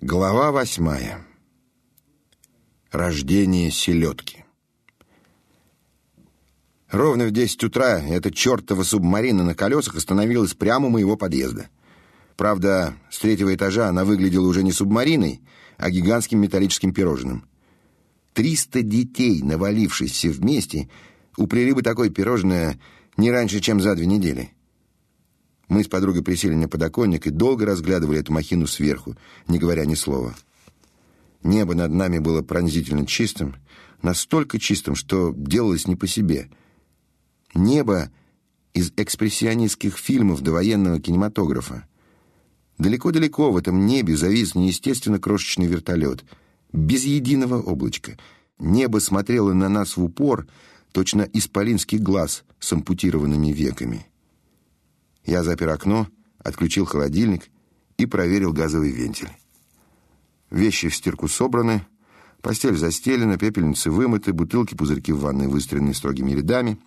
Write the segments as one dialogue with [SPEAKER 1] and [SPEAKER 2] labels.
[SPEAKER 1] Глава восьмая. Рождение селедки. Ровно в десять утра эта чертова субмарина на колесах остановилась прямо у моего подъезда. Правда, с третьего этажа она выглядела уже не субмариной, а гигантским металлическим пирожным. Триста детей, навалившись все вместе, уплели бы такое пирожное не раньше, чем за две недели. Мы с подругой присели на подоконник и долго разглядывали эту махину сверху, не говоря ни слова. Небо над нами было пронзительно чистым, настолько чистым, что делалось не по себе. Небо из экспрессионистских фильмов довоенного кинематографа. Далеко-далеко в этом небе завис неестественно крошечный вертолет, без единого облачка. Небо смотрело на нас в упор, точно исполинский глаз с ампутированными веками. Я запер окно, отключил холодильник и проверил газовый вентиль. Вещи в стирку собраны, постель застелена, пепельницы вымыты, бутылки, пузырьки в ванной выстроены строгими рядами.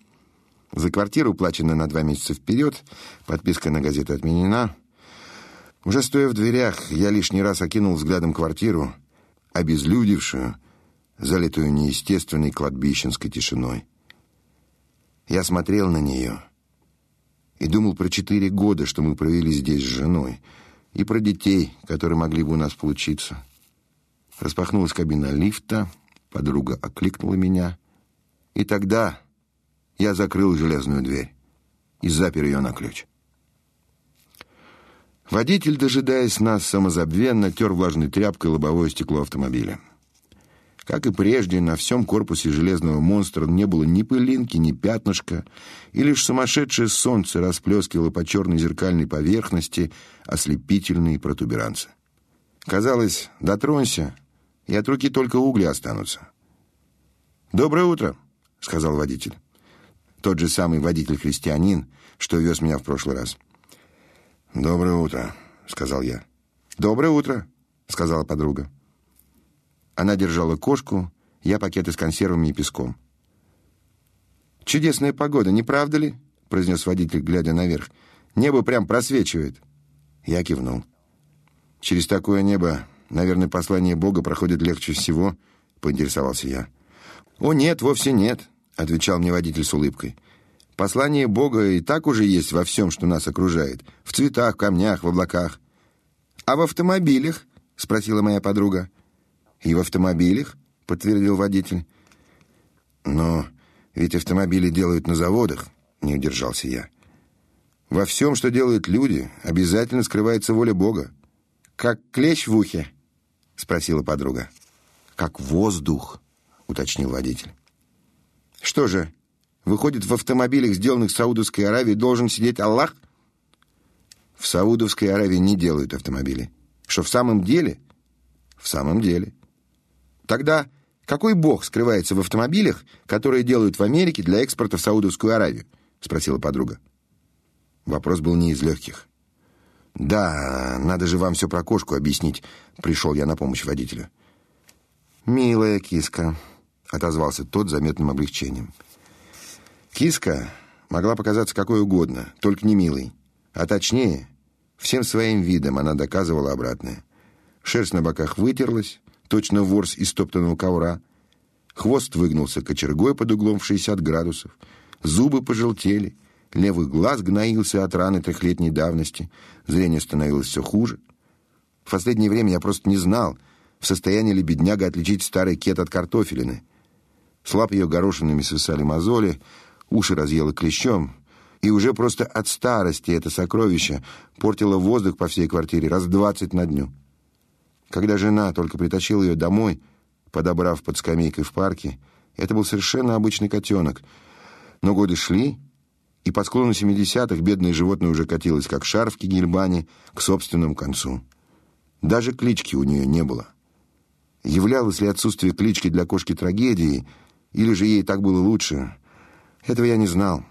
[SPEAKER 1] За квартиру уплачено на два месяца вперед, подписка на газету отменена. Уже стоя в дверях, я лишний раз окинул взглядом квартиру, обезлюдевшую, залитую неестественной кладбищенской тишиной. Я смотрел на нее — и думал про четыре года, что мы провели здесь с женой, и про детей, которые могли бы у нас получиться. Распахнулась кабина лифта, подруга окликнула меня, и тогда я закрыл железную дверь и запер ее на ключ. Водитель, дожидаясь нас, самозабвенно тер влажной тряпкой лобовое стекло автомобиля. Как и прежде, на всем корпусе железного монстра не было ни пылинки, ни пятнышка, и лишь сумасшедшее солнце расплескивало по черной зеркальной поверхности ослепительные протуберанцы. Казалось, дотронься, и от руки только угли останутся. «Доброе утро», — сказал водитель. Тот же самый водитель-христианин, что вез меня в прошлый раз. «Доброе утро», — сказал я. «Доброе утро», — сказала подруга. Она держала кошку, я пакеты с консервами и песком. «Чудесная погода, не правда ли?» — произнес водитель, глядя наверх. «Небо прям просвечивает». Я кивнул. «Через такое небо, наверное, послание Бога проходит легче всего», — поинтересовался я. «О, нет, вовсе нет», — отвечал мне водитель с улыбкой. «Послание Бога и так уже есть во всем, что нас окружает. В цветах, камнях, в облаках». «А в автомобилях?» — спросила моя подруга. «И в автомобилях?» — подтвердил водитель. «Но ведь автомобили делают на заводах», — не удержался я. «Во всем, что делают люди, обязательно скрывается воля Бога». «Как клещ в ухе?» — спросила подруга. «Как воздух», — уточнил водитель. «Что же, выходит, в автомобилях, сделанных в Саудовской Аравии, должен сидеть Аллах?» «В Саудовской Аравии не делают автомобили». «Что, в самом деле?» «В самом деле». Тогда какой бог скрывается в автомобилях, которые делают в Америке для экспорта в Саудовскую Аравию? спросила подруга. Вопрос был не из легких. Да, надо же вам все про кошку объяснить, пришел я на помощь водителю. Милая киска, отозвался тот заметным облегчением. Киска могла показаться какой угодно, только не милой, а точнее, всем своим видом она доказывала обратное. Шерсть на боках вытерлась, точно ворс из топтанного ковра. Хвост выгнулся кочергой под углом в 60 градусов. Зубы пожелтели. Левый глаз гноился от раны трехлетней давности. Зрение становилось все хуже. В последнее время я просто не знал, в состоянии ли бедняга отличить старый кет от картофелины. С лап ее горошинами свисали мозоли, уши разъело клещом, и уже просто от старости это сокровище портило воздух по всей квартире раз двадцать на дню. Когда жена только притащила ее домой, подобрав под скамейкой в парке, это был совершенно обычный котенок. Но годы шли, и по склону семидесятых бедное животное уже катилось, как шар в Кигельбане, к собственному концу. Даже клички у нее не было. Являлось ли отсутствие клички для кошки трагедией, или же ей так было лучше, этого я не знал.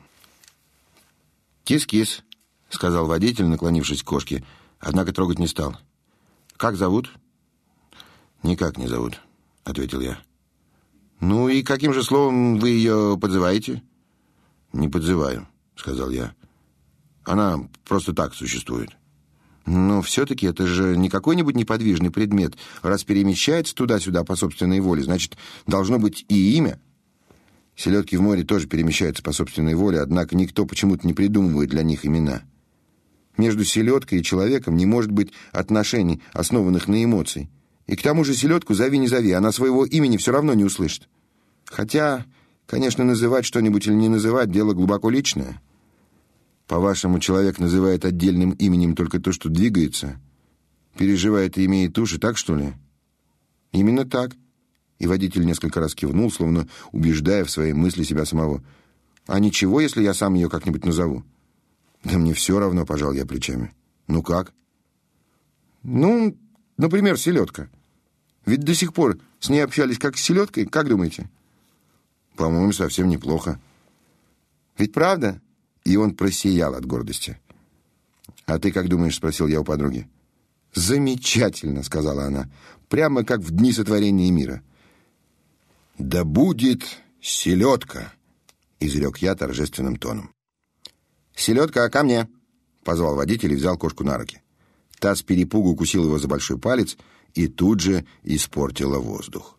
[SPEAKER 1] «Кис-кис», — сказал водитель, наклонившись к кошке, однако трогать не стал. «Как зовут?» «Никак не зовут», — ответил я. «Ну и каким же словом вы ее подзываете?» «Не подзываю», — сказал я. «Она просто так существует». Но все-таки это же не какой-нибудь неподвижный предмет. Раз перемещается туда-сюда по собственной воле, значит, должно быть и имя. Селедки в море тоже перемещаются по собственной воле, однако никто почему-то не придумывает для них имена. Между селедкой и человеком не может быть отношений, основанных на эмоции. И к тому же селедку зови не зови, она своего имени все равно не услышит. Хотя, конечно, называть что-нибудь или не называть – дело глубоко личное. По-вашему, человек называет отдельным именем только то, что двигается? Переживает и имеет уши, так что ли? Именно так. И водитель несколько раз кивнул, словно убеждая в своей мысли себя самого. А ничего, если я сам ее как-нибудь назову? Да мне все равно, пожал я плечами. Ну как? Ну, например, селедка. Ведь до сих пор с ней общались как с селедкой, как думаете? По-моему, совсем неплохо. Ведь правда? И он просиял от гордости. «А ты как думаешь?» — спросил я у подруги. «Замечательно!» — сказала она. «Прямо как в дни сотворения мира». «Да будет селедка!» — изрек я торжественным тоном. «Селедка, ко мне!» — позвал водитель и взял кошку на руки. Та перепугу укусил его за большой палец и тут же испортила воздух.